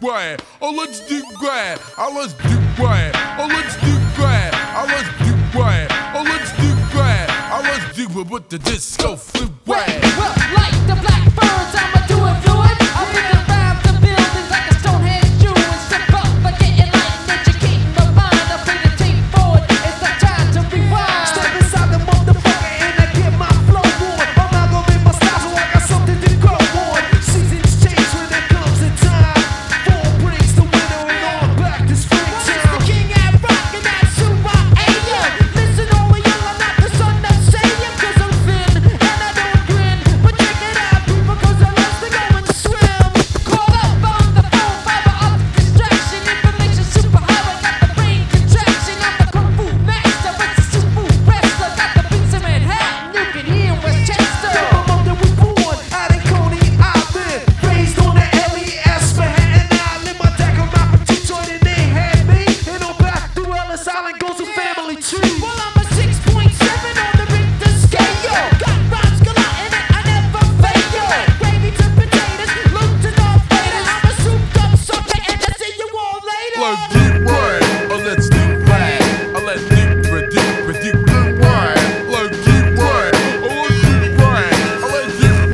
that. Oh, let's do that. Oh, let's do that. Oh, let's do that. Oh, let's do that. Oh, let's do that. Oh, let's do it with the disco flip! Wah.